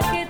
like it